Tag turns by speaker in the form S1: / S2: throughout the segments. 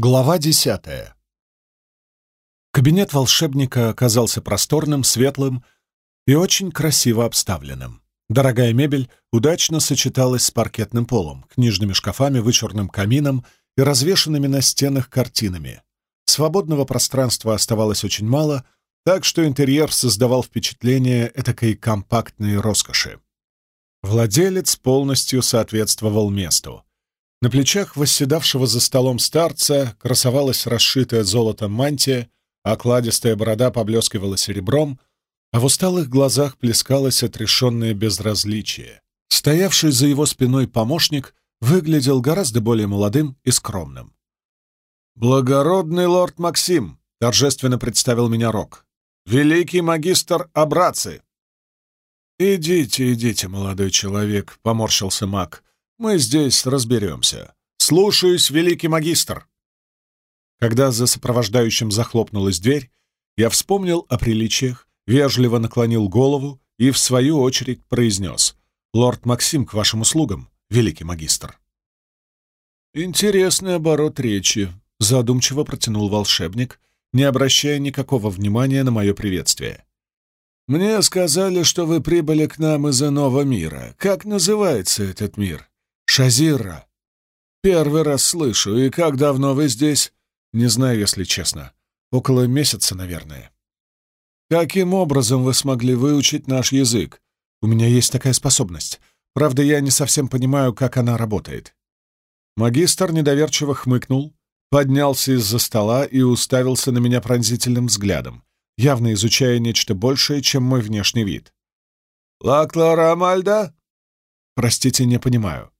S1: Глава десятая. Кабинет волшебника оказался просторным, светлым и очень красиво обставленным. Дорогая мебель удачно сочеталась с паркетным полом, книжными шкафами, вычурным камином и развешанными на стенах картинами. Свободного пространства оставалось очень мало, так что интерьер создавал впечатление этакой компактной роскоши. Владелец полностью соответствовал месту — на плечах восседавшего за столом старца красовалась расшитая золотом мантия, окладистая борода поблескивала серебром, а в усталых глазах плескалось отрешенное безразличие. Стоявший за его спиной помощник выглядел гораздо более молодым и скромным. «Благородный лорд Максим!» — торжественно представил меня Рок. «Великий магистр Абраци!» «Идите, идите, молодой человек», — поморщился маг. Мы здесь разберемся. Слушаюсь, великий магистр!» Когда за сопровождающим захлопнулась дверь, я вспомнил о приличиях, вежливо наклонил голову и, в свою очередь, произнес «Лорд Максим, к вашим услугам, великий магистр». «Интересный оборот речи», — задумчиво протянул волшебник, не обращая никакого внимания на мое приветствие. «Мне сказали, что вы прибыли к нам из иного мира. Как называется этот мир?» Шазира. Первый раз слышу. И как давно вы здесь? Не знаю, если честно. Около месяца, наверное. Каким образом вы смогли выучить наш язык? У меня есть такая способность. Правда, я не совсем понимаю, как она работает. Магистр недоверчиво хмыкнул, поднялся из-за стола и уставился на меня пронзительным взглядом, явно изучая нечто большее, чем мой внешний вид. «Лаклара Амальда?» «Простите, не понимаю».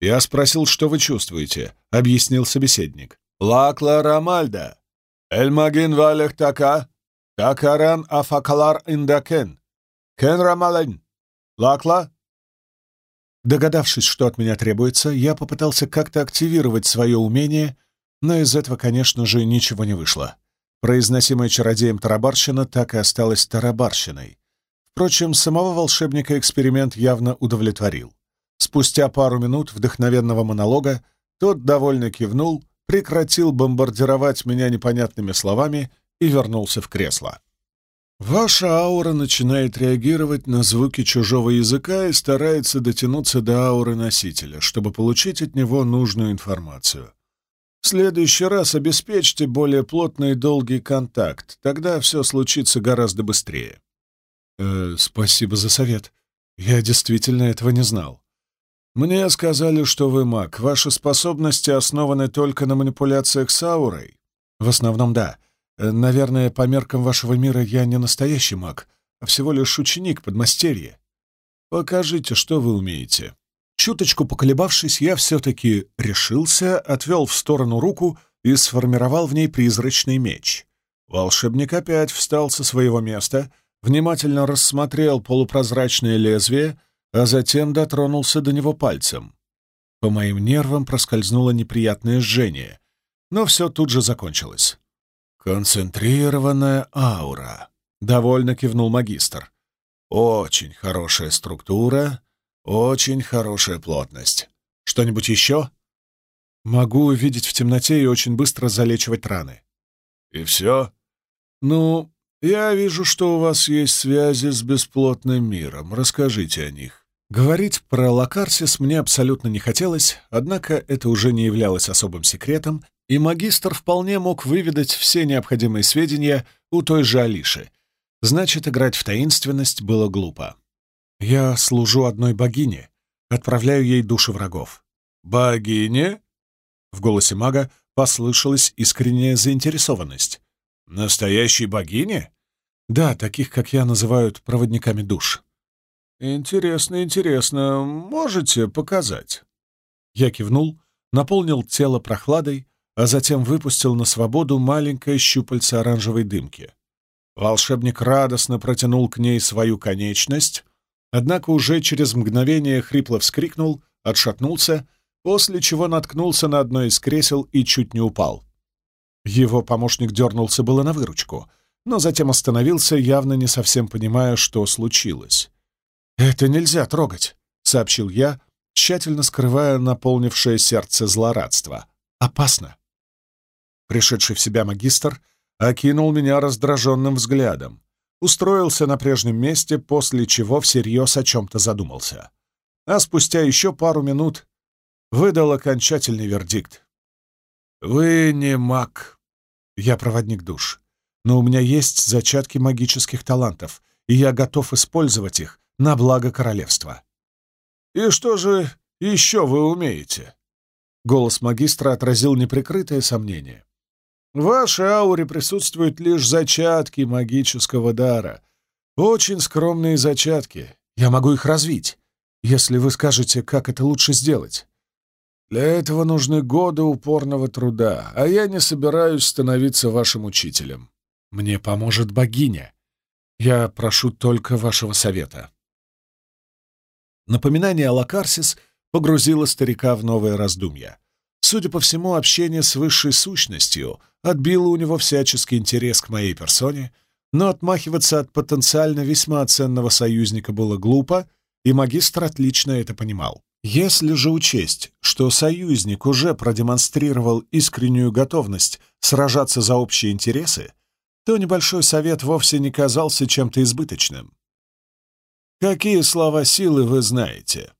S1: «Я спросил, что вы чувствуете», — объяснил собеседник. «Лакла Рамальда, Эльмагин Валех Така, Такаран Афакалар Индакен, Кен Рамален, Лакла?» Догадавшись, что от меня требуется, я попытался как-то активировать свое умение, но из этого, конечно же, ничего не вышло. Произносимая чародеем тарабарщина так и осталась тарабарщиной. Впрочем, самого волшебника эксперимент явно удовлетворил. Спустя пару минут вдохновенного монолога тот довольно кивнул, прекратил бомбардировать меня непонятными словами и вернулся в кресло. Ваша аура начинает реагировать на звуки чужого языка и старается дотянуться до ауры носителя, чтобы получить от него нужную информацию. В следующий раз обеспечьте более плотный и долгий контакт, тогда все случится гораздо быстрее. Э, спасибо за совет. Я действительно этого не знал. «Мне сказали, что вы маг. Ваши способности основаны только на манипуляциях с аурой?» «В основном, да. Э, наверное, по меркам вашего мира я не настоящий маг, а всего лишь ученик подмастерья. Покажите, что вы умеете». Чуточку поколебавшись, я все-таки решился, отвел в сторону руку и сформировал в ней призрачный меч. Волшебник опять встал со своего места, внимательно рассмотрел полупрозрачное лезвие — а затем дотронулся до него пальцем. По моим нервам проскользнуло неприятное жжение, но все тут же закончилось. «Концентрированная аура», — довольно кивнул магистр. «Очень хорошая структура, очень хорошая плотность. Что-нибудь еще?» «Могу увидеть в темноте и очень быстро залечивать раны». «И все?» «Ну, я вижу, что у вас есть связи с бесплотным миром. Расскажите о них». Говорить про Лакарсис мне абсолютно не хотелось, однако это уже не являлось особым секретом, и магистр вполне мог выведать все необходимые сведения у той же Алиши. Значит, играть в таинственность было глупо. Я служу одной богине, отправляю ей души врагов. «Богине?» В голосе мага послышалась искренняя заинтересованность. «Настоящей богине?» «Да, таких, как я, называют проводниками душ». «Интересно, интересно. Можете показать?» Я кивнул, наполнил тело прохладой, а затем выпустил на свободу маленькое щупальце оранжевой дымки. Волшебник радостно протянул к ней свою конечность, однако уже через мгновение хрипло вскрикнул, отшатнулся, после чего наткнулся на одно из кресел и чуть не упал. Его помощник дернулся было на выручку, но затем остановился, явно не совсем понимая, что случилось. «Это нельзя трогать», — сообщил я, тщательно скрывая наполнившее сердце злорадство. «Опасно». Пришедший в себя магистр окинул меня раздраженным взглядом, устроился на прежнем месте, после чего всерьез о чем-то задумался. А спустя еще пару минут выдал окончательный вердикт. «Вы не маг. Я проводник душ. Но у меня есть зачатки магических талантов, и я готов использовать их на благо королевства». «И что же еще вы умеете?» Голос магистра отразил неприкрытое сомнение. В вашей ауре присутствуют лишь зачатки магического дара. Очень скромные зачатки. Я могу их развить, если вы скажете, как это лучше сделать. Для этого нужны годы упорного труда, а я не собираюсь становиться вашим учителем. Мне поможет богиня. Я прошу только вашего совета. Напоминание о Лакарсис погрузило старика в новое раздумье. Судя по всему, общение с высшей сущностью отбило у него всяческий интерес к моей персоне, но отмахиваться от потенциально весьма ценного союзника было глупо, и магистр отлично это понимал. Если же учесть, что союзник уже продемонстрировал искреннюю готовность сражаться за общие интересы, то небольшой совет вовсе не казался чем-то избыточным. «Какие слова силы вы знаете?»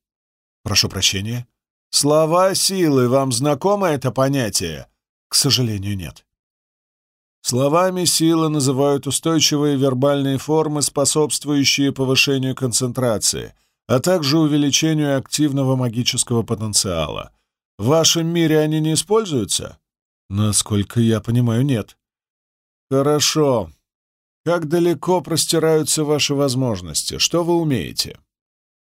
S1: «Прошу прощения», Слова силы, вам знакомо это понятие? К сожалению, нет. Словами силы называют устойчивые вербальные формы, способствующие повышению концентрации, а также увеличению активного магического потенциала. В вашем мире они не используются? Насколько я понимаю, нет. Хорошо. Как далеко простираются ваши возможности? Что вы умеете?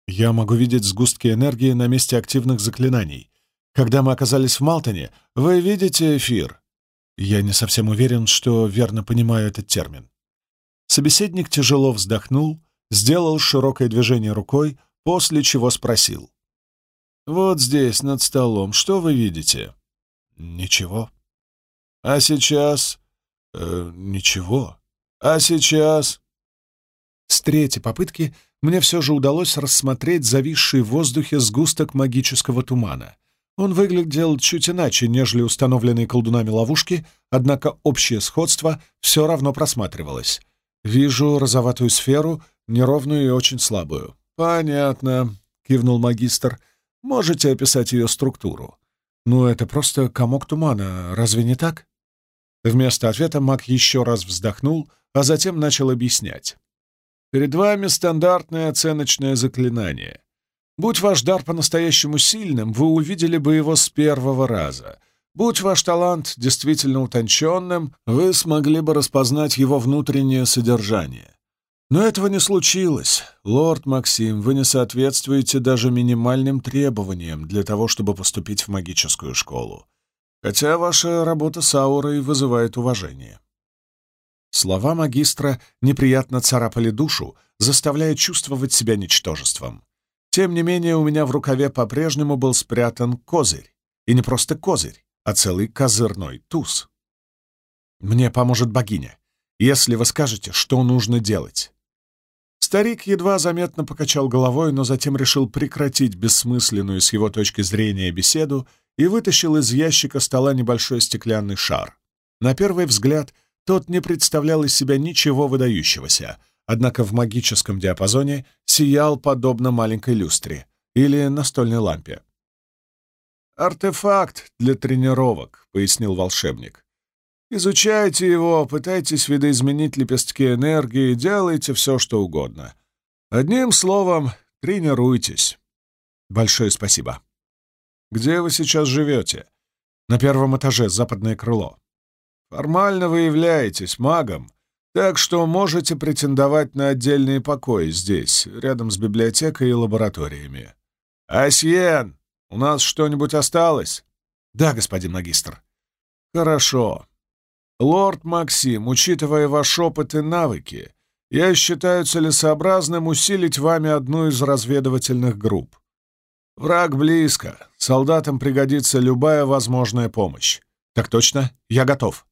S1: Я могу видеть сгустки энергии на месте активных заклинаний. Когда мы оказались в Малтоне, вы видите эфир. Я не совсем уверен, что верно понимаю этот термин. Собеседник тяжело вздохнул, сделал широкое движение рукой, после чего спросил. «Вот здесь, над столом, что вы видите?» «Ничего». «А сейчас?» э, «Ничего». «А сейчас?» С третьей попытки мне все же удалось рассмотреть зависший в воздухе сгусток магического тумана. Он выглядел чуть иначе, нежели установленные колдунами ловушки, однако общее сходство все равно просматривалось. Вижу розоватую сферу, неровную и очень слабую. «Понятно», — кивнул магистр. «Можете описать ее структуру?» «Ну, это просто комок тумана, разве не так?» Вместо ответа маг еще раз вздохнул, а затем начал объяснять. Перед вами стандартное оценочное заклинание. Будь ваш дар по-настоящему сильным, вы увидели бы его с первого раза. Будь ваш талант действительно утонченным, вы смогли бы распознать его внутреннее содержание. Но этого не случилось. Лорд Максим, вы не соответствуете даже минимальным требованиям для того, чтобы поступить в магическую школу. Хотя ваша работа с аурой вызывает уважение. Слова магистра неприятно царапали душу, заставляя чувствовать себя ничтожеством. Тем не менее, у меня в рукаве по-прежнему был спрятан козырь. И не просто козырь, а целый козырной туз. «Мне поможет богиня, если вы скажете, что нужно делать». Старик едва заметно покачал головой, но затем решил прекратить бессмысленную с его точки зрения беседу и вытащил из ящика стола небольшой стеклянный шар. На первый взгляд — тот не представлял из себя ничего выдающегося, однако в магическом диапазоне сиял подобно маленькой люстре или настольной лампе. «Артефакт для тренировок», — пояснил волшебник. «Изучайте его, пытайтесь видоизменить лепестки энергии, делайте все, что угодно. Одним словом, тренируйтесь». «Большое спасибо». «Где вы сейчас живете?» «На первом этаже, западное крыло». Формально вы являетесь магом, так что можете претендовать на отдельные покои здесь, рядом с библиотекой и лабораториями. Асьен, у нас что-нибудь осталось? Да, господин магистр. Хорошо. Лорд Максим, учитывая ваш опыт и навыки, я считаю целесообразным усилить вами одну из разведывательных групп. Враг близко, солдатам пригодится любая возможная помощь. Так точно, я готов.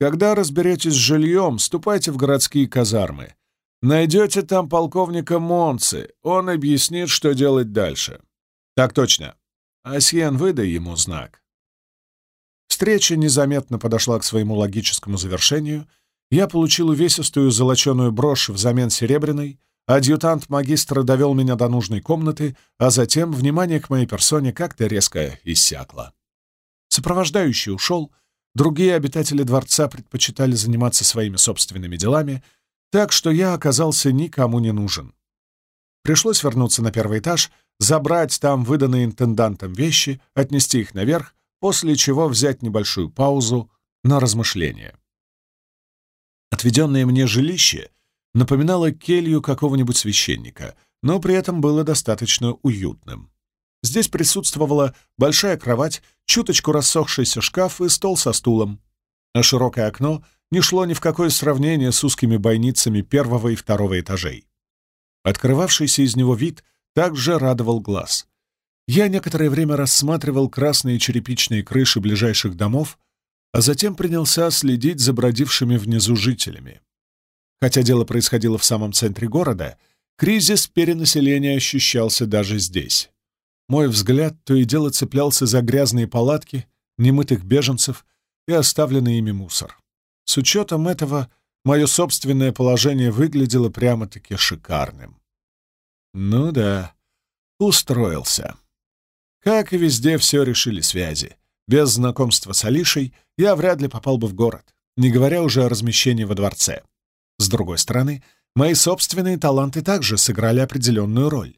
S1: Когда разберетесь с жильем, ступайте в городские казармы. Найдете там полковника Монцы, он объяснит, что делать дальше. Так точно. Асьен, выдай ему знак. Встреча незаметно подошла к своему логическому завершению, я получил увесистую золоченую брошь взамен серебряной, адъютант магистра довел меня до нужной комнаты, а затем внимание к моей персоне как-то резко иссякло. Сопровождающий ушел, другие обитатели дворца предпочитали заниматься своими собственными делами, так что я оказался никому не нужен. Пришлось вернуться на первый этаж, забрать там выданные интендантом вещи, отнести их наверх, после чего взять небольшую паузу на размышление. Отведенное мне жилище напоминало келью какого-нибудь священника, но при этом было достаточно уютным. Здесь присутствовала большая кровать, чуточку рассохшийся шкаф и стол со стулом. А широкое окно не шло ни в какое сравнение с узкими бойницами первого и второго этажей. Открывавшийся из него вид также радовал глаз. Я некоторое время рассматривал красные черепичные крыши ближайших домов, а затем принялся следить за бродившими внизу жителями. Хотя дело происходило в самом центре города, кризис перенаселения ощущался даже здесь. Мой взгляд то и дело цеплялся за грязные палатки, немытых беженцев и оставленный ими мусор. С учетом этого мое собственное положение выглядело прямо-таки шикарным. Ну да, устроился. Как и везде, все решили связи. Без знакомства с Алишей я вряд ли попал бы в город, не говоря уже о размещении во дворце. С другой стороны, мои собственные таланты также сыграли определенную роль.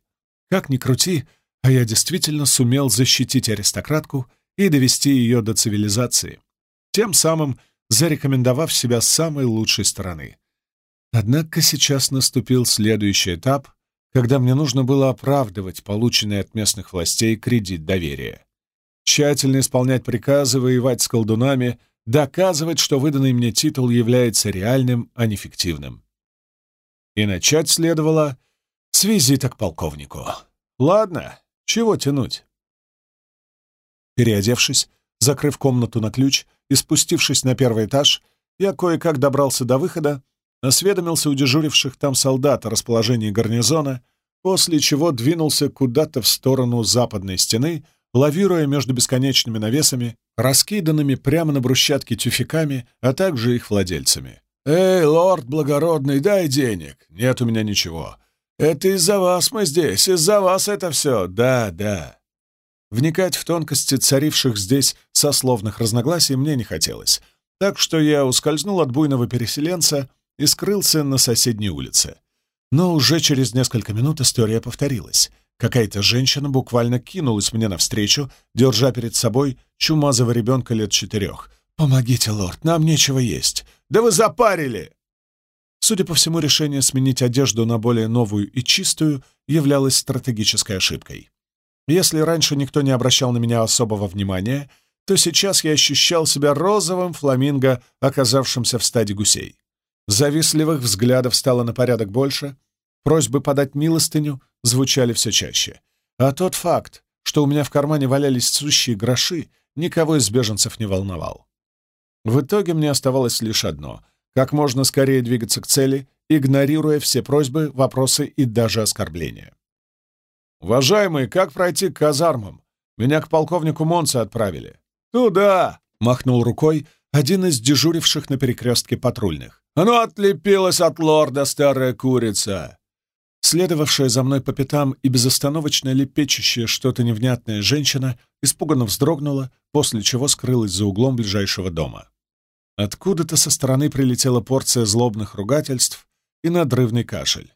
S1: Как ни крути, а я действительно сумел защитить аристократку и довести ее до цивилизации, тем самым зарекомендовав себя с самой лучшей стороны. Однако сейчас наступил следующий этап, когда мне нужно было оправдывать полученный от местных властей кредит доверия. Тщательно исполнять приказы, воевать с колдунами, доказывать, что выданный мне титул является реальным, а не фиктивным. И начать следовало с визита к полковнику. Ладно, чего тянуть? Переодевшись, закрыв комнату на ключ и спустившись на первый этаж, я кое-как добрался до выхода осведомился у дежуривших там солдат о расположении гарнизона, после чего двинулся куда-то в сторону западной стены, лавируя между бесконечными навесами, раскиданными прямо на брусчатке тюфяками, а также их владельцами. «Эй, лорд благородный, дай денег!» «Нет у меня ничего». «Это из-за вас мы здесь, из-за вас это все, да, да». Вникать в тонкости царивших здесь сословных разногласий мне не хотелось, так что я ускользнул от буйного переселенца — и скрылся на соседней улице. Но уже через несколько минут история повторилась. Какая-то женщина буквально кинулась мне навстречу, держа перед собой чумазого ребенка лет четырех. «Помогите, лорд, нам нечего есть!» «Да вы запарили!» Судя по всему, решение сменить одежду на более новую и чистую являлось стратегической ошибкой. Если раньше никто не обращал на меня особого внимания, то сейчас я ощущал себя розовым фламинго, оказавшимся в стаде гусей. Завистливых взглядов стало на порядок больше, просьбы подать милостыню звучали все чаще. А тот факт, что у меня в кармане валялись сущие гроши, никого из беженцев не волновал. В итоге мне оставалось лишь одно — как можно скорее двигаться к цели, игнорируя все просьбы, вопросы и даже оскорбления. «Уважаемый, как пройти к казармам? Меня к полковнику Монце отправили». «Туда!» — махнул рукой один из дежуривших на перекрестке патрульных. «Ну, отлепилась от лорда старая курица!» Следовавшая за мной по пятам и безостановочно лепечущая что-то невнятная женщина испуганно вздрогнула, после чего скрылась за углом ближайшего дома. Откуда-то со стороны прилетела порция злобных ругательств и надрывный кашель.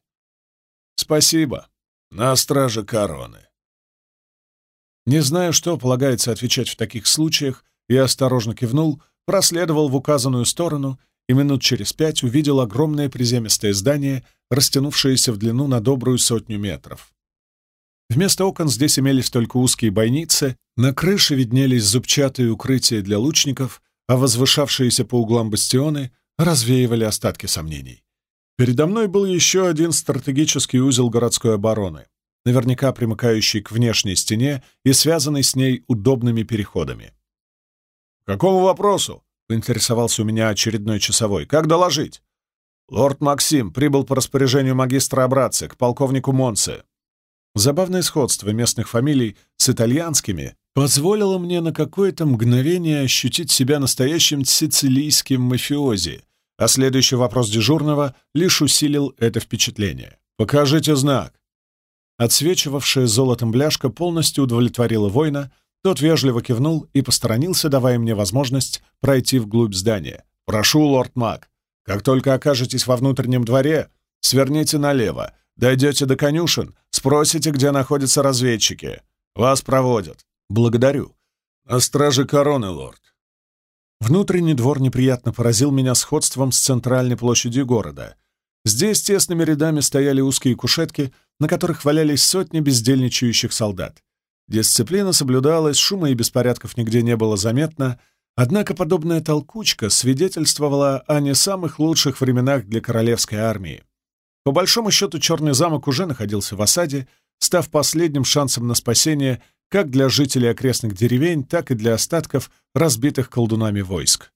S1: «Спасибо. На страже короны». Не знаю, что полагается отвечать в таких случаях, я осторожно кивнул, проследовал в указанную сторону и минут через пять увидел огромное приземистое здание, растянувшееся в длину на добрую сотню метров. Вместо окон здесь имелись только узкие бойницы, на крыше виднелись зубчатые укрытия для лучников, а возвышавшиеся по углам бастионы развеивали остатки сомнений. Передо мной был еще один стратегический узел городской обороны, наверняка примыкающий к внешней стене и связанный с ней удобными переходами. «К какому вопросу?» — поинтересовался у меня очередной часовой. «Как доложить?» «Лорд Максим прибыл по распоряжению магистра Абраци к полковнику Монце». Забавное сходство местных фамилий с итальянскими позволило мне на какое-то мгновение ощутить себя настоящим сицилийским мафиози, а следующий вопрос дежурного лишь усилил это впечатление. «Покажите знак!» Отсвечивавшая золотом бляшка полностью удовлетворила воина, тот вежливо кивнул и посторонился, давая мне возможность пройти вглубь здания. «Прошу, лорд Мак, как только окажетесь во внутреннем дворе, сверните налево, дойдете до конюшен, спросите, где находятся разведчики. Вас проводят. Благодарю. На страже короны, лорд». Внутренний двор неприятно поразил меня сходством с центральной площадью города. Здесь тесными рядами стояли узкие кушетки, на которых валялись сотни бездельничающих солдат. Дисциплина соблюдалась, шума и беспорядков нигде не было заметно, однако подобная толкучка свидетельствовала о не самых лучших временах для королевской армии. По большому счету, Черный замок уже находился в осаде, став последним шансом на спасение как для жителей окрестных деревень, так и для остатков разбитых колдунами войск.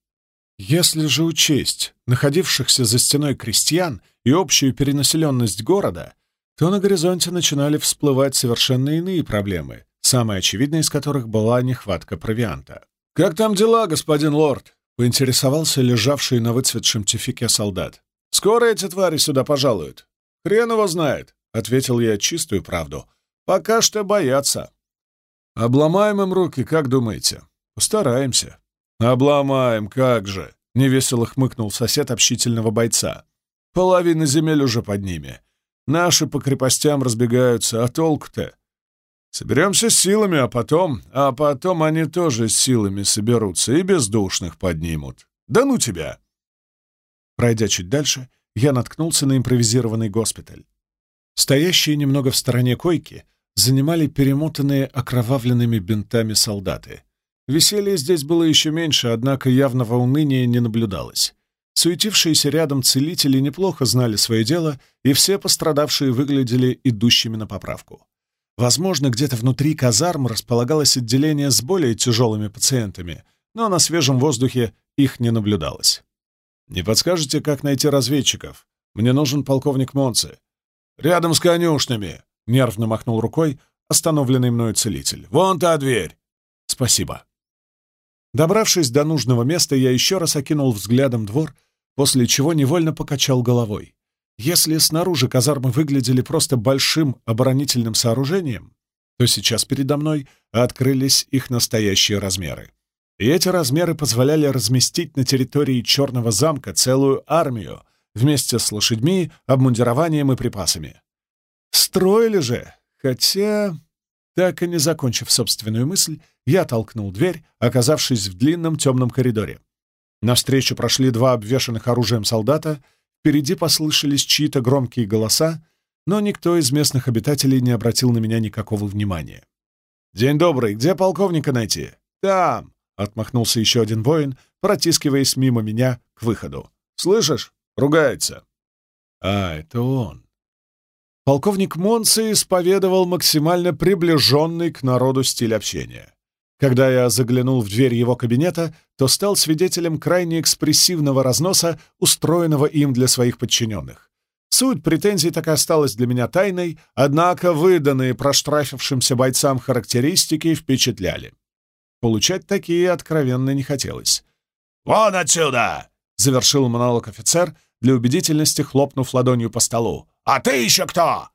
S1: Если же учесть находившихся за стеной крестьян и общую перенаселенность города, то на горизонте начинали всплывать совершенно иные проблемы, самая очевидная из которых была нехватка провианта. «Как там дела, господин лорд?» — поинтересовался лежавший на выцветшем тюфике солдат. «Скоро эти твари сюда пожалуют?» «Хрен его знает», — ответил я чистую правду. «Пока что боятся». «Обломаем им руки, как думаете?» «Постараемся». «Обломаем, как же!» — невесело хмыкнул сосед общительного бойца. «Половина земель уже под ними. Наши по крепостям разбегаются, а толк-то? Соберемся с силами, а потом... А потом они тоже с силами соберутся и бездушных поднимут. Да ну тебя!» Пройдя чуть дальше, я наткнулся на импровизированный госпиталь. Стоящие немного в стороне койки занимали перемотанные окровавленными бинтами солдаты. Веселья здесь было еще меньше, однако явного уныния не наблюдалось. Суетившиеся рядом целители неплохо знали свое дело, и все пострадавшие выглядели идущими на поправку. Возможно, где-то внутри казарм располагалось отделение с более тяжелыми пациентами, но на свежем воздухе их не наблюдалось. «Не подскажете, как найти разведчиков? Мне нужен полковник Монци». «Рядом с конюшнями!» — нервно махнул рукой остановленный мною целитель. «Вон та дверь!» «Спасибо». Добравшись до нужного места, я еще раз окинул взглядом двор — после чего невольно покачал головой. Если снаружи казармы выглядели просто большим оборонительным сооружением, то сейчас передо мной открылись их настоящие размеры. И эти размеры позволяли разместить на территории Черного замка целую армию вместе с лошадьми, обмундированием и припасами. Строили же, хотя... Так и не закончив собственную мысль, я толкнул дверь, оказавшись в длинном темном коридоре. Навстречу прошли два обвешанных оружием солдата, впереди послышались чьи-то громкие голоса, но никто из местных обитателей не обратил на меня никакого внимания. «День добрый, где полковника найти?» «Там!» — отмахнулся еще один воин, протискиваясь мимо меня к выходу. «Слышишь? Ругается!» «А, это он!» Полковник Монци исповедовал максимально приближенный к народу стиль общения. Когда я заглянул в дверь его кабинета, то стал свидетелем крайне экспрессивного разноса, устроенного им для своих подчиненных. Суть претензий так и осталась для меня тайной, однако выданные проштрафившимся бойцам характеристики впечатляли. Получать такие откровенно не хотелось. «Вон отсюда!» — завершил монолог офицер, для убедительности хлопнув ладонью по столу. «А ты еще кто?»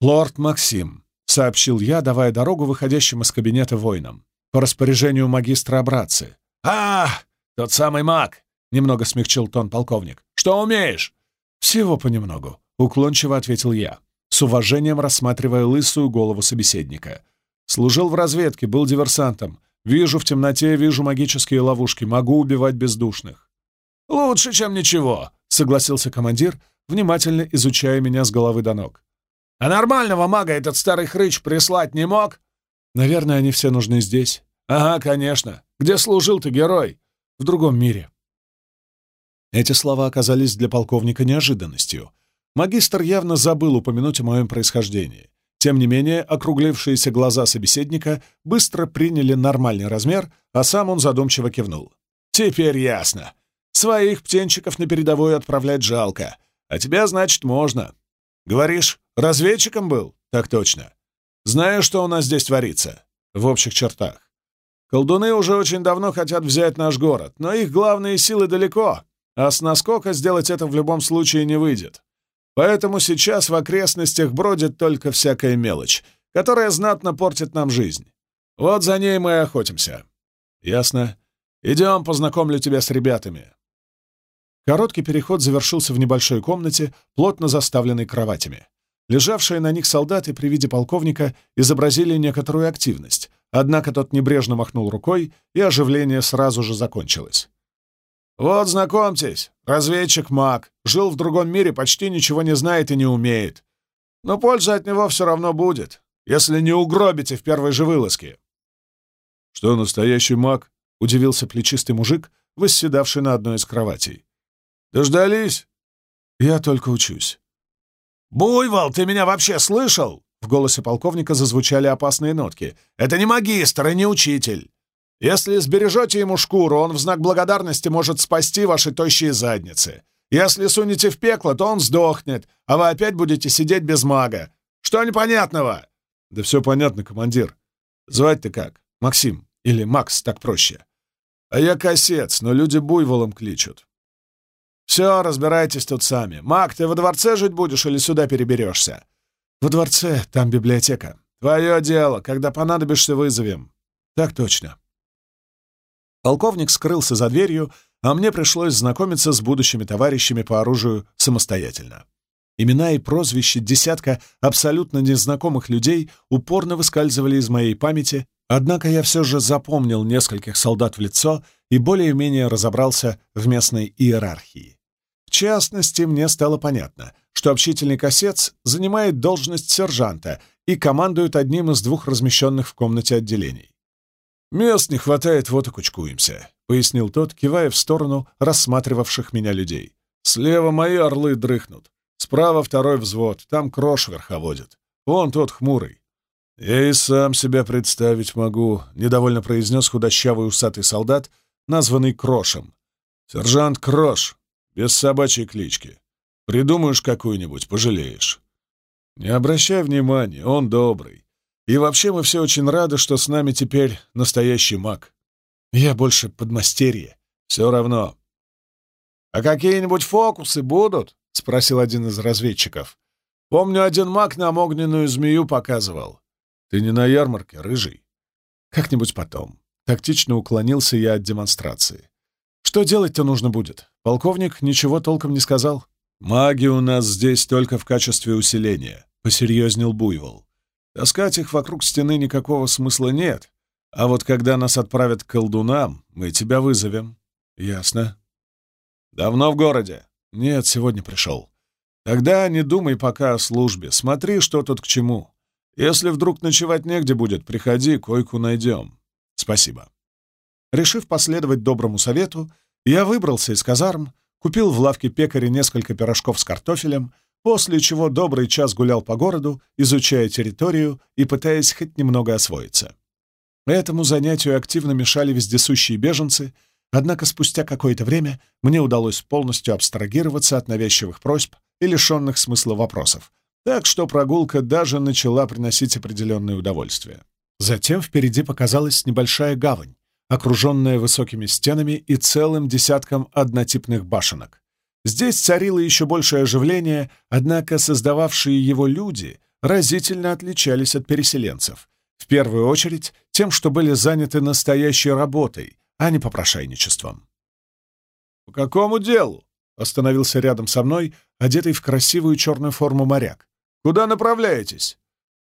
S1: «Лорд Максим», — сообщил я, давая дорогу выходящим из кабинета воинам. «По распоряжению магистра Абраци». «А, тот самый маг!» — немного смягчил тон полковник. «Что умеешь?» «Всего понемногу», — уклончиво ответил я, с уважением рассматривая лысую голову собеседника. «Служил в разведке, был диверсантом. Вижу в темноте, вижу магические ловушки, могу убивать бездушных». «Лучше, чем ничего», — согласился командир, внимательно изучая меня с головы до ног. А нормального мага этот старый хрыч прислать не мог? Наверное, они все нужны здесь. Ага, конечно. Где служил ты, герой? В другом мире. Эти слова оказались для полковника неожиданностью. Магистр явно забыл упомянуть о моем происхождении. Тем не менее, округлившиеся глаза собеседника быстро приняли нормальный размер, а сам он задумчиво кивнул. «Теперь ясно. Своих птенчиков на передовую отправлять жалко, а тебя, значит, можно. Говоришь, разведчиком был? Так точно. Знаю, что у нас здесь творится. в общих чертах. Колдуны уже очень давно хотят взять наш город, но их главные силы далеко, а с наскока сделать это в любом случае не выйдет. Поэтому сейчас в окрестностях бродит только всякая мелочь, которая знатно портит нам жизнь. Вот за ней мы и охотимся. Ясно. Идем, познакомлю тебя с ребятами. Короткий переход завершился в небольшой комнате, плотно заставленной кроватями. Лежавшие на них солдаты при виде полковника изобразили некоторую активность, однако тот небрежно махнул рукой, и оживление сразу же закончилось. «Вот, знакомьтесь, разведчик Мак, жил в другом мире, почти ничего не знает и не умеет. Но польза от него все равно будет, если не угробите в первой же вылазке». «Что, настоящий маг?» — удивился плечистый мужик, восседавший на одной из кроватей. «Дождались?» «Я только учусь». «Буйвол, ты меня вообще слышал?» В голосе полковника зазвучали опасные нотки. «Это не магистр и не учитель. Если сбережете ему шкуру, он в знак благодарности может спасти ваши тощие задницы. Если сунете в пекло, то он сдохнет, а вы опять будете сидеть без мага. Что непонятного?» «Да все понятно, командир. Звать-то как? Максим. Или Макс, так проще. А я косец, но люди буйволом кличут. Все, разбирайтесь тут сами. Мак, ты во дворце жить будешь или сюда переберешься? Во дворце, там библиотека. Твое дело. Когда понадобишься, вызовем. Так точно. Полковник скрылся за дверью, а мне пришлось знакомиться с будущими товарищами по оружию самостоятельно. Имена и прозвища десятка абсолютно незнакомых людей упорно выскальзывали из моей памяти, однако я все же запомнил нескольких солдат в лицо и более-менее разобрался в местной иерархии. В частности, мне стало понятно, что общительный косец занимает должность сержанта и командует одним из двух размещенных в комнате отделений. «Мест не хватает, вот и кучкуемся», — пояснил тот, кивая в сторону рассматривавших меня людей. «Слева мои орлы дрыхнут, справа второй взвод, там крош верховодит. Вон тот хмурый». «Я и сам себя представить могу», — недовольно произнес худощавый усатый солдат, названный Крошем. «Сержант Крош, без собачьей клички. Придумаешь какую-нибудь, пожалеешь». «Не обращай внимания, он добрый. И вообще мы все очень рады, что с нами теперь настоящий маг. Я больше подмастерье. Все равно. «А какие-нибудь фокусы будут?» — спросил один из разведчиков. «Помню, один маг нам огненную змею показывал. Ты не на ярмарке, рыжий?» «Как-нибудь потом». Тактично уклонился я от демонстрации. «Что делать-то нужно будет? Полковник ничего толком не сказал». «Маги у нас здесь только в качестве усиления», — посерьезнел Буйвол. Таскать их вокруг стены никакого смысла нет, а вот когда нас отправят к колдунам, мы тебя вызовем. Ясно. Давно в городе? Нет, сегодня пришел. Тогда не думай пока о службе, смотри, что тут к чему. Если вдруг ночевать негде будет, приходи, койку найдем. Спасибо. Решив последовать доброму совету, я выбрался из казарм, купил в лавке пекаря несколько пирожков с картофелем, после чего добрый час гулял по городу, изучая территорию и пытаясь хоть немного освоиться. Этому занятию активно мешали вездесущие беженцы, однако спустя какое-то время мне удалось полностью абстрагироваться от навязчивых просьб и лишенных смысла вопросов, так что прогулка даже начала приносить определенное удовольствие. Затем впереди показалась небольшая гавань, окруженная высокими стенами и целым десятком однотипных башенок. Здесь царило еще большее оживление, однако создававшие его люди разительно отличались от переселенцев. В первую очередь тем, что были заняты настоящей работой, а не попрошайничеством. «По какому делу?» — остановился рядом со мной, одетый в красивую черную форму моряк. «Куда направляетесь?»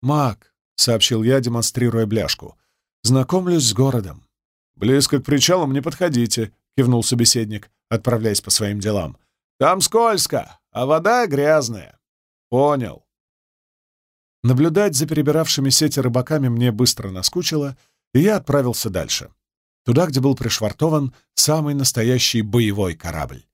S1: «Маг», — сообщил я, демонстрируя бляшку. «Знакомлюсь с городом». «Близко к причалам не подходите», — кивнул собеседник, отправляясь по своим делам. Там скользко, а вода грязная. Понял. Наблюдать за перебиравшими сети рыбаками мне быстро наскучило, и я отправился дальше. Туда, где был пришвартован самый настоящий боевой корабль.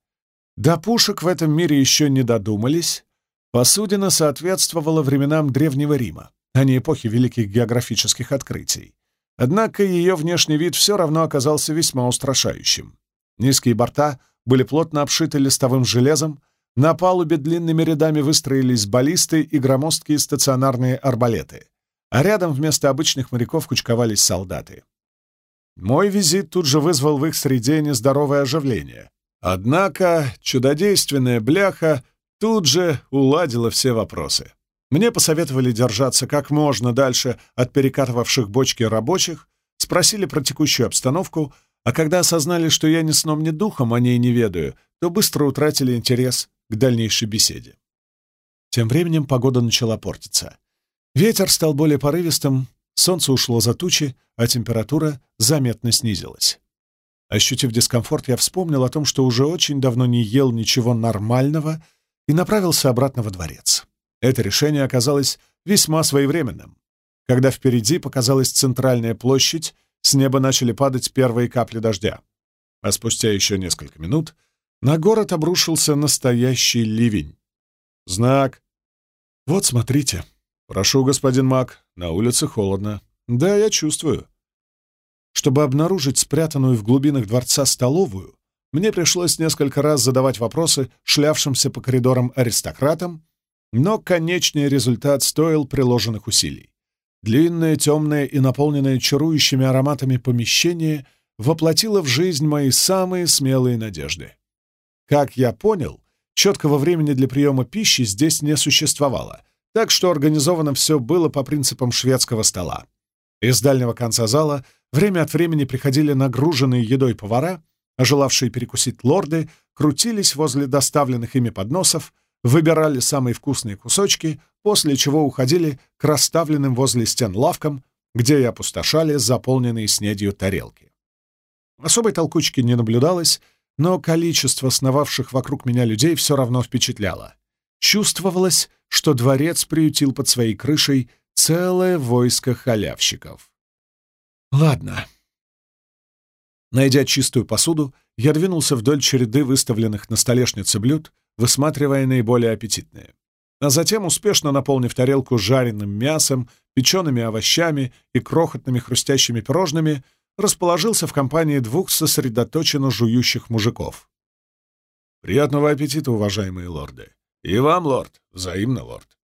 S1: До пушек в этом мире еще не додумались. Посудина соответствовала временам Древнего Рима, а не эпохи великих географических открытий. Однако ее внешний вид все равно оказался весьма устрашающим. Низкие борта были плотно обшиты листовым железом, на палубе длинными рядами выстроились баллисты и громоздкие стационарные арбалеты. а рядом вместо обычных моряков кучковались солдаты. Мой визит тут же вызвал в их среде нездоровое оживление. Однако чудодейственная бляха тут же уладила все вопросы. Мне посоветовали держаться как можно дальше от перекатывавших бочки рабочих, спросили про текущую обстановку, а когда осознали, что я ни сном, ни духом о ней не ведаю, то быстро утратили интерес к дальнейшей беседе. Тем временем погода начала портиться. Ветер стал более порывистым, солнце ушло за тучи, а температура заметно снизилась. Ощутив дискомфорт, я вспомнил о том, что уже очень давно не ел ничего нормального и направился обратно во дворец. Это решение оказалось весьма своевременным. Когда впереди показалась центральная площадь, с неба начали падать первые капли дождя. А спустя еще несколько минут на город обрушился настоящий ливень. Знак. «Вот, смотрите. Прошу, господин Мак, на улице холодно. Да, я чувствую». Чтобы обнаружить спрятанную в глубинах дворца столовую, мне пришлось несколько раз задавать вопросы шлявшимся по коридорам аристократам, но конечный результат стоил приложенных усилий. Длинное, темное и наполненное чарующими ароматами помещение воплотило в жизнь мои самые смелые надежды. Как я понял, четкого времени для приема пищи здесь не существовало, так что организовано все было по принципам шведского стола. Из дальнего конца зала время от времени приходили нагруженные едой повара, а желавшие перекусить лорды крутились возле доставленных ими подносов, выбирали самые вкусные кусочки, после чего уходили к расставленным возле стен лавкам, где и опустошали заполненные снедью тарелки. Особой толкучки не наблюдалось, но количество сновавших вокруг меня людей все равно впечатляло. Чувствовалось, что дворец приютил под своей крышей целое войско халявщиков. Ладно. Найдя чистую посуду, я двинулся вдоль череды выставленных на столешнице блюд, высматривая наиболее аппетитные. А затем, успешно наполнив тарелку жареным мясом, печеными овощами и крохотными хрустящими пирожными, расположился в компании двух сосредоточенно жующих мужиков. «Приятного аппетита, уважаемые лорды!» «И вам, лорд!» «Взаимно, лорд!»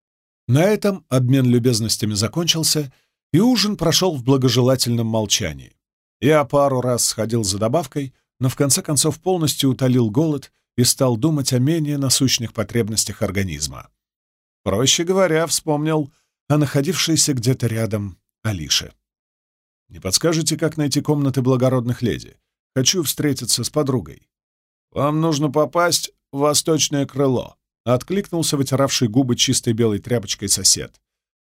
S1: На этом обмен любезностями закончился, и ужин прошел в благожелательном молчании. Я пару раз сходил за добавкой, но в конце концов полностью утолил голод и стал думать о менее насущных потребностях организма. Проще говоря, вспомнил о находившейся где-то рядом Алише. «Не подскажете, как найти комнаты благородных леди? Хочу встретиться с подругой». «Вам нужно попасть в восточное крыло», — откликнулся вытиравший губы чистой белой тряпочкой сосед.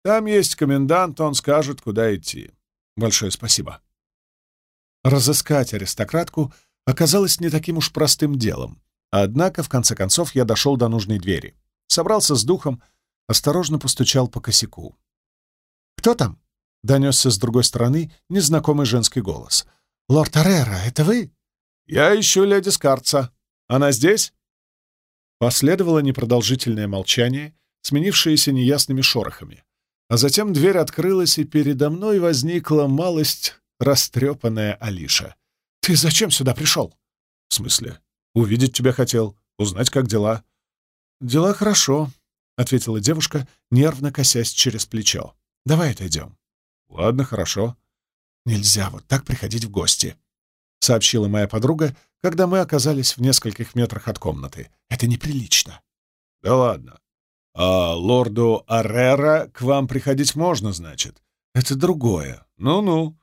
S1: «Там есть комендант, он скажет, куда идти». «Большое спасибо». Разыскать аристократку оказалось не таким уж простым делом. Однако, в конце концов, я дошел до нужной двери. Собрался с духом, осторожно постучал по косяку. «Кто там?» — донесся с другой стороны незнакомый женский голос. «Лорд Аррера, это вы?» «Я ищу леди Скарца. Она здесь?» Последовало непродолжительное молчание, сменившееся неясными шорохами. А затем дверь открылась, и передо мной возникла малость растрепанная Алиша. «Ты зачем сюда пришел?» «В смысле?» Увидеть тебя хотел, узнать, как дела». «Дела хорошо», — ответила девушка, нервно косясь через плечо. «Давай отойдем». «Ладно, хорошо». «Нельзя вот так приходить в гости», — сообщила моя подруга, когда мы оказались в нескольких метрах от комнаты. «Это неприлично». «Да ладно. А лорду Аррера к вам приходить можно, значит?» «Это другое. Ну-ну».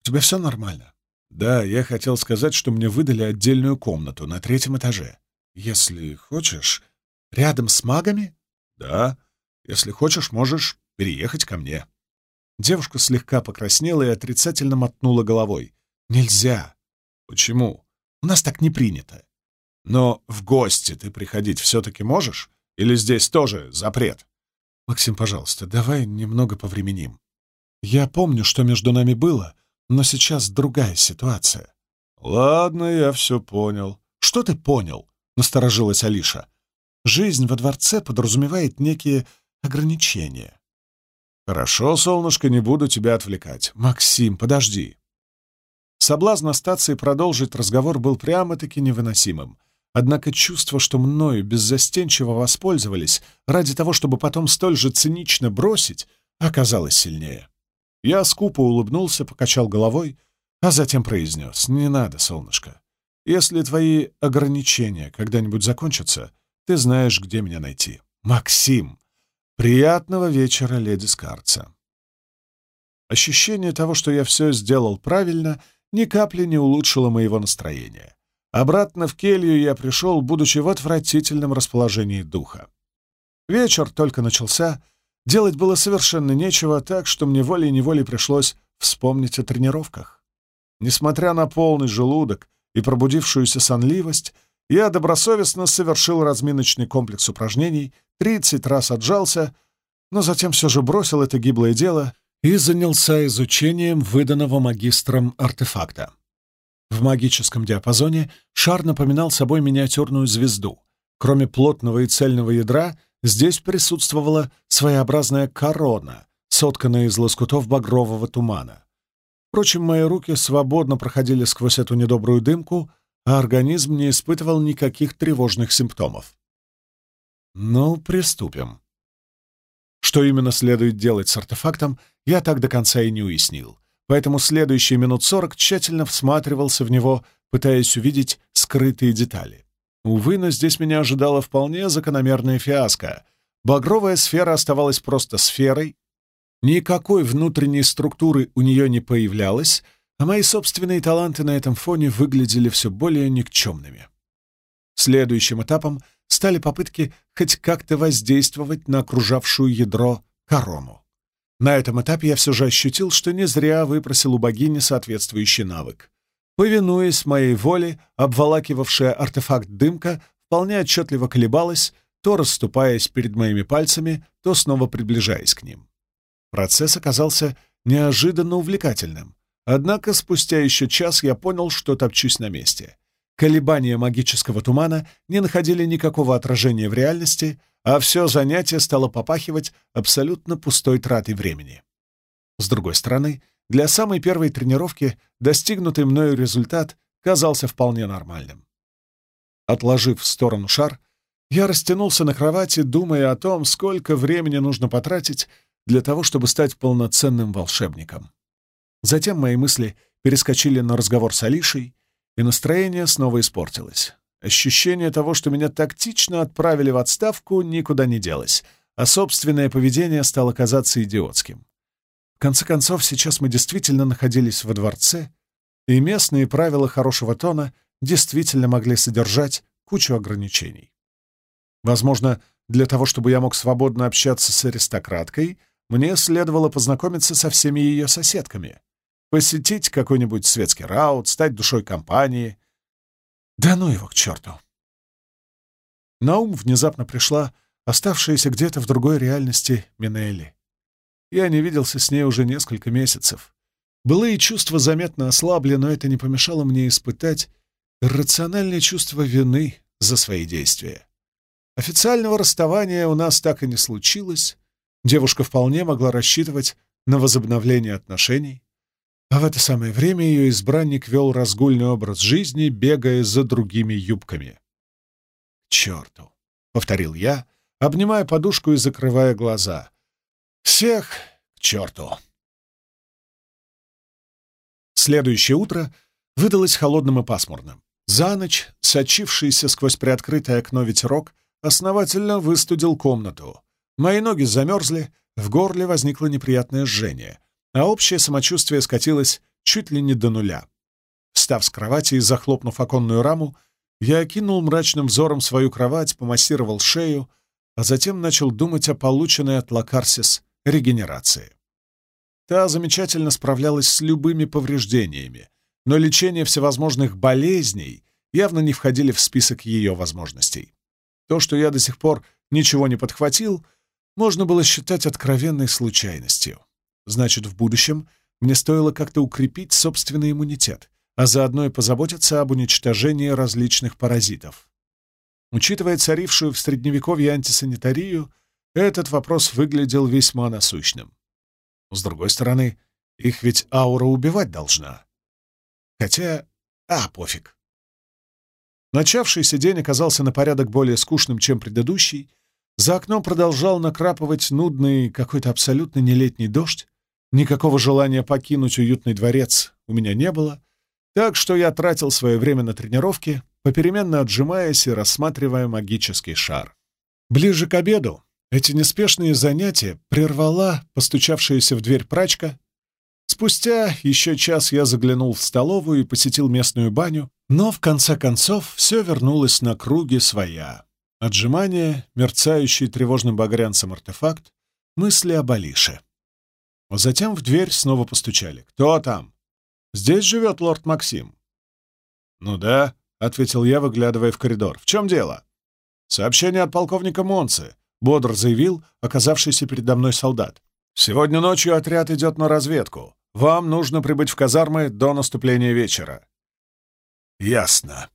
S1: «У тебя все нормально?» «Да, я хотел сказать, что мне выдали отдельную комнату на третьем этаже. Если хочешь...» «Рядом с магами?» «Да. Если хочешь, можешь переехать ко мне». Девушка слегка покраснела и отрицательно мотнула головой. «Нельзя». «Почему?» «У нас так не принято». «Но в гости ты приходить все-таки можешь? Или здесь тоже запрет?» «Максим, пожалуйста, давай немного повременим. Я помню, что между нами было, но сейчас другая ситуация. «Ладно, я все понял». «Что ты понял?» — насторожилась Алиша. «Жизнь во дворце подразумевает некие ограничения». «Хорошо, солнышко, не буду тебя отвлекать. Максим, подожди». Соблазн остаться и продолжить разговор был прямо-таки невыносимым. Однако чувство, что мною беззастенчиво воспользовались ради того, чтобы потом столь же цинично бросить, оказалась сильнее. Я скупо улыбнулся, покачал головой, а затем произнес «Не надо, солнышко. Если твои ограничения когда-нибудь закончатся, ты знаешь, где меня найти. Максим! Приятного вечера, леди Скарца!» Ощущение того, что я все сделал правильно, ни капли не улучшило моего настроения. Обратно в келью я пришел, будучи в отвратительном расположении духа. Вечер только начался, делать было совершенно нечего, так что мне волей-неволей пришлось вспомнить о тренировках. Несмотря на полный желудок и пробудившуюся сонливость, я добросовестно совершил разминочный комплекс упражнений, 30 раз отжался, но затем все же бросил это гиблое дело и занялся изучением выданного магистром артефакта. В магическом диапазоне шар напоминал собой миниатюрную звезду. Кроме плотного и цельного ядра, здесь присутствовала своеобразная корона, сотканная из лоскутов багрового тумана. Впрочем, мои руки свободно проходили сквозь эту недобрую дымку, а организм не испытывал никаких тревожных симптомов. Ну, приступим. Что именно следует делать с артефактом, я так до конца и не уяснил, поэтому следующие минут сорок тщательно всматривался в него, пытаясь увидеть скрытые детали. Увы, но здесь меня ожидала вполне закономерная фиаско. Багровая сфера оставалась просто сферой, никакой внутренней структуры у нее не появлялось, а мои собственные таланты на этом фоне выглядели все более никчемными. Следующим этапом стали попытки хоть как-то воздействовать на окружавшую ядро корону. На этом этапе я все же ощутил, что не зря выпросил у богини соответствующий навык. Повинуясь моей воле, обволакивавшая артефакт дымка вполне отчетливо колебалась, то расступаясь перед моими пальцами, то снова приближаясь к ним. Процесс оказался неожиданно увлекательным. Однако спустя еще час я понял, что топчусь на месте. Колебания магического тумана не находили никакого отражения в реальности, а все занятие стало попахивать абсолютно пустой тратой времени. С другой стороны, для самой первой тренировки достигнутый мною результат казался вполне нормальным. Отложив в сторону шар, я растянулся на кровати, думая о том, сколько времени нужно потратить для того, чтобы стать полноценным волшебником. Затем мои мысли перескочили на разговор с Алишей, и настроение снова испортилось. Ощущение того, что меня тактично отправили в отставку, никуда не делось, а собственное поведение стало казаться идиотским. В конце концов, сейчас мы действительно находились во дворце, и местные правила хорошего тона действительно могли содержать кучу ограничений. Возможно, для того, чтобы я мог свободно общаться с аристократкой, мне следовало познакомиться со всеми ее соседками посетить какой-нибудь светский раут, стать душой компании. Да ну его к черту! На ум внезапно пришла оставшаяся где-то в другой реальности Минелли. Я не виделся с ней уже несколько месяцев. Былые чувства заметно ослабли, но это не помешало мне испытать рациональное чувство вины за свои действия. Официального расставания у нас так и не случилось. Девушка вполне могла рассчитывать на возобновление отношений. А в это самое время ее избранник вел разгульный образ жизни, бегая за другими юбками. черту!» — повторил я, обнимая подушку и закрывая глаза. «Всех к черту!» Следующее утро выдалось холодным и пасмурным. За ночь, сочившийся сквозь приоткрытое окно ветерок, основательно выстудил комнату. Мои ноги замерзли, в горле возникло неприятное жжение — а общее самочувствие скатилось чуть ли не до нуля. Встав с кровати и захлопнув оконную раму, я окинул мрачным взором свою кровать, помассировал шею, а затем начал думать о полученной от Лакарсис регенерации. Та замечательно справлялась с любыми повреждениями, но лечение всевозможных болезней явно не входили в список ее возможностей. То, что я до сих пор ничего не подхватил, можно было считать откровенной случайностью. Значит, в будущем мне стоило как-то укрепить собственный иммунитет, а заодно и позаботиться об уничтожении различных паразитов. Учитывая царившую в Средневековье антисанитарию, этот вопрос выглядел весьма насущным. С другой стороны, их ведь аура убивать должна. Хотя... А, пофиг. Начавшийся день оказался на порядок более скучным, чем предыдущий, За окном продолжал накрапывать нудный, какой-то абсолютно нелетний дождь. Никакого желания покинуть уютный дворец у меня не было, так что я тратил свое время на тренировки, попеременно отжимаясь и рассматривая магический шар. Ближе к обеду эти неспешные занятия прервала постучавшаяся в дверь прачка. Спустя еще час я заглянул в столовую и посетил местную баню, но в конце концов все вернулось на круги своя. Отжимание, мерцающий тревожным багрянцем артефакт, мысли об Алише. А затем в дверь снова постучали. «Кто там?» «Здесь живет лорд Максим». «Ну да», — ответил я, выглядывая в коридор. «В чем дело?» «Сообщение от полковника Монцы», — бодро заявил оказавшийся передо мной солдат. «Сегодня ночью отряд идет на разведку. Вам нужно прибыть в казармы до наступления вечера». «Ясно»,